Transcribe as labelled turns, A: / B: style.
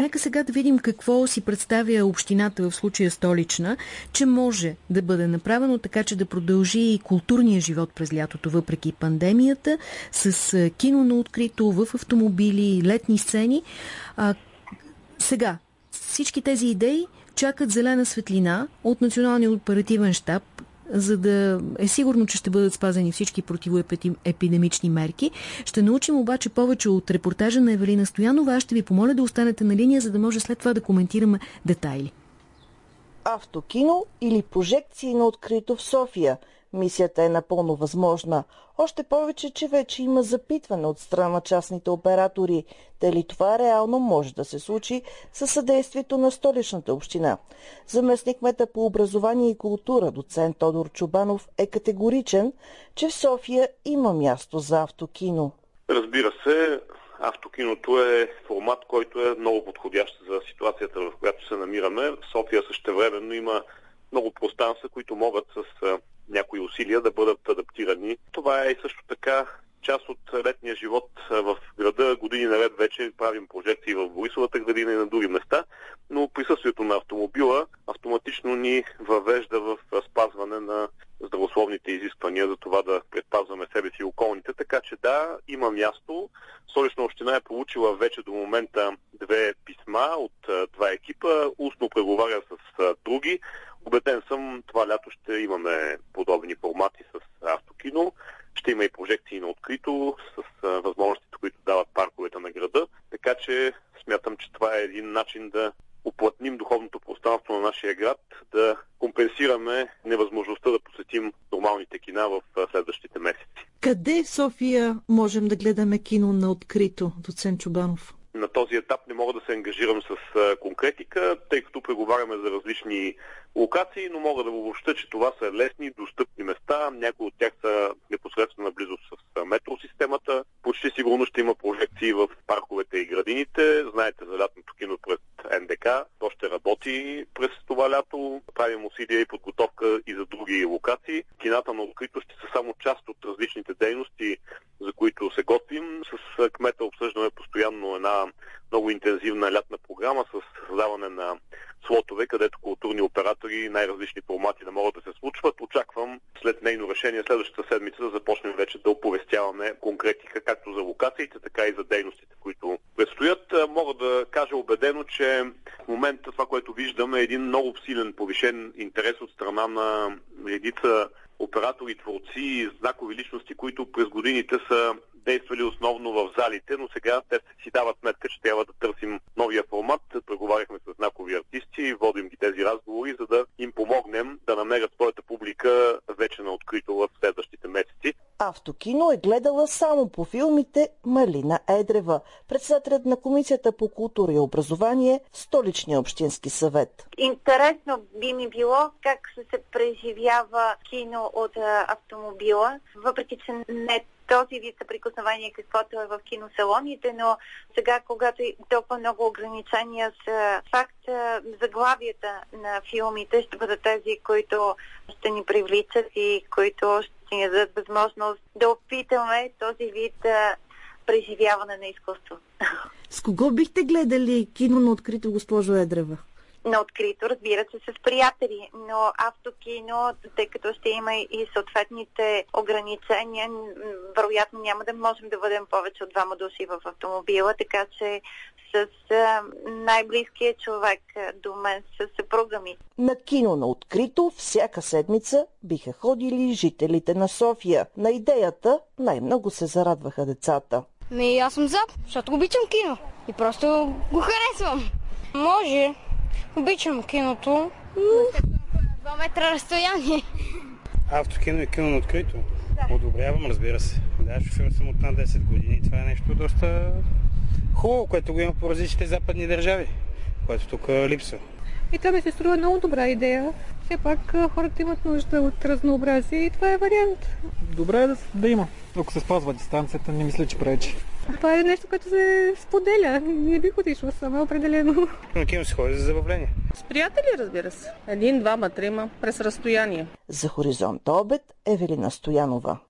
A: нека сега да видим какво си представя общината, в случая столична, че може да бъде направено така, че да продължи и културния живот през лятото, въпреки пандемията, с кино на открито, в автомобили, летни сцени. А, сега, всички тези идеи чакат зелена светлина от Националния оперативен штаб, за да е сигурно, че ще бъдат спазени всички противоепидемични мерки. Ще научим обаче повече от репортажа на Евелина Стоянова. Аз ще ви помоля да останете на линия, за да може след това да коментираме детайли.
B: Автокино или прожекции на открито в София – Мисията е напълно възможна. Още повече, че вече има запитване от страна на частните оператори. Дали това реално може да се случи със съдействието на столичната община. Заместник мета по образование и култура, доцент Тодор Чубанов, е категоричен, че в София има място за автокино.
C: Разбира се, автокиното е формат, който е много подходящ за ситуацията, в която се намираме. В София същевременно има много пространства, които могат с някои усилия да бъдат адаптирани. Това е и също така част от летния живот в града. Години наред вече правим прожекции в Борисовата градина и на други места, но присъствието на автомобила автоматично ни въвежда в спазване на здравословните изисквания за това да предпазваме себе си и околните. Така че да, има място. Солична община е получила вече до момента две писма от два екипа. Устно преговаря с други. Убеден съм, това лято ще имаме подобни формати с автокино. Ще има и прожекции на открито с възможностите, които дават парковете на града. Така че смятам, че това е един начин да уплътним духовното пространство на нашия град, да компенсираме невъзможността да посетим нормалните кина в следващите месеци.
B: Къде в София можем да гледаме кино на открито, доцент Чубанов?
C: На този етап не мога да се ангажирам с конкретика, тъй като преговаряме за различни локации, но мога да обобща, че това са лесни, достъпни места. Някои от тях са непосредствена сигурно ще има прожекции в парковете и градините. Знаете за лятното кино пред НДК. То ще работи през това лято. Правим усилия и подготовка и за други локации. Кината на открито ще са само част от различните дейности, за които се готвим. С кмета обсъждаме постоянно една много интензивна лятна програма с създаване на слотове, където културни оператори най-различни формати да могат да се решение следващата седмица да започнем вече да оповестяваме конкретика както за локациите, така и за дейностите, които предстоят. Мога да кажа убедено, че в момента това, което виждаме е един много силен повишен интерес от страна на редица оператори, творци и знакови личности, които през годините са действали основно в залите, но сега те си дават сметка, че трябва да търсим новия формат. Преговаряхме с знакови артисти, водим ги тези разговори, за да им помогнем да намерят своята публика вече на открито в следващите месеци.
B: Автокино е гледала само по филмите Малина Едрева, председателят на Комисията по култура и образование в Столичния общински съвет.
D: Интересно би ми било как се преживява кино от автомобила, въпреки че не този вид съприкосновение, каквото е в киносалоните, но сега, когато толкова много ограничения са факт, заглавията на филмите ще бъдат тези, които ще ни привличат и които ще ни дадат възможност да опитаме този вид преживяване на изкуство.
B: С кого бихте гледали кино на открито, госпожо Едрева?
D: На открито, разбира се, с приятели, но автокино, тъй като ще има и съответните ограничения, вероятно няма да можем да бъдем повече от двама души в автомобила, така че с най-близкият човек до мен, с съпруга ми.
B: На кино на открито всяка седмица биха ходили жителите на София. На идеята най-много се зарадваха децата.
E: Ми, аз съм за, защото обичам кино и просто го харесвам. Може Обичам киното. Два метра разстояние.
F: Автокино и кино на открито? Да. Одобрявам, разбира се. Да, шофирал съм от над 10 години. Това е нещо доста хубаво, което го има по различните западни държави, което тук липсва.
G: И това ми се струва много добра идея. Все пак хората имат нужда от разнообразие и това е вариант.
H: Добре е да, да има. Ако се спазва дистанцията, не мисля, че пречи.
G: Това е нещо, което се споделя. Не бих отишла сама определено.
F: На кино се ходи за забавление.
I: С приятели, разбира се. Един, двама, трима, през разстояние.
B: За Хоризонт обед Евелина Стоянова.